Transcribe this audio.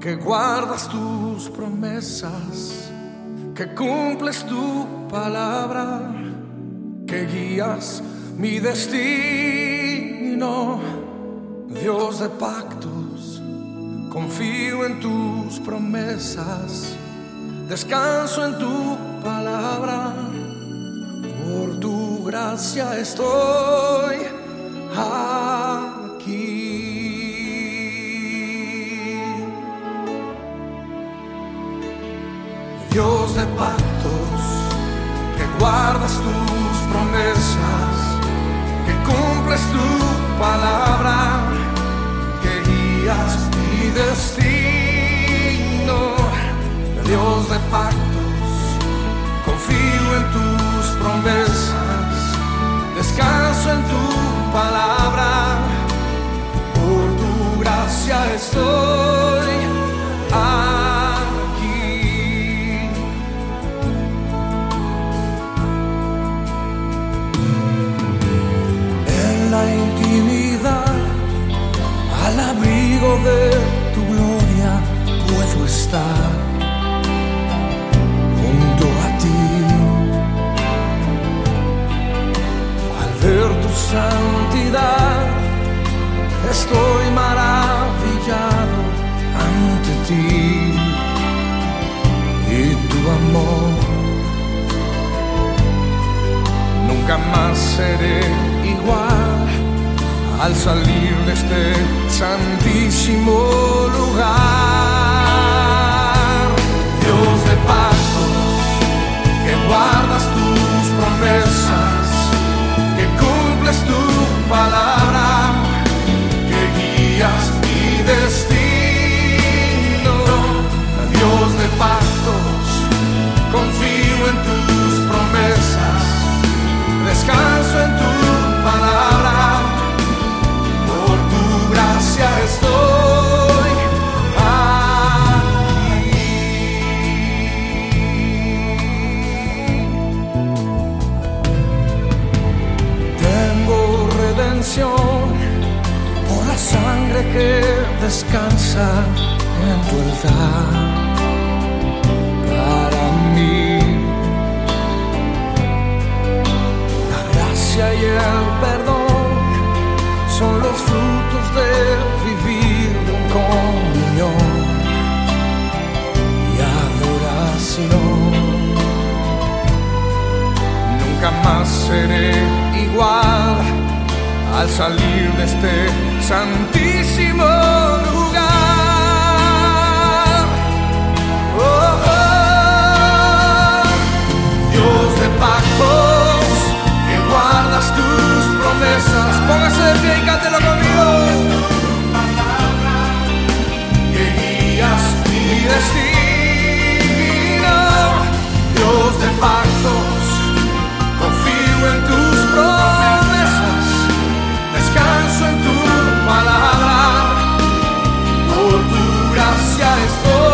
que guardas tus promesas, que cumples tu palabra, que guías mi destino, Dios de pactos, confío en tus promesas, descanso en tu palabra, por tu gracia estoy Dios de pactos, que guardas tus promesas, que cumples tu estoy maravillado ante ti y tu amor. Nunca más seré igual al salir de este santísimo lugar. Por la sangre que descansa en tu altar al salir de este santísimo mi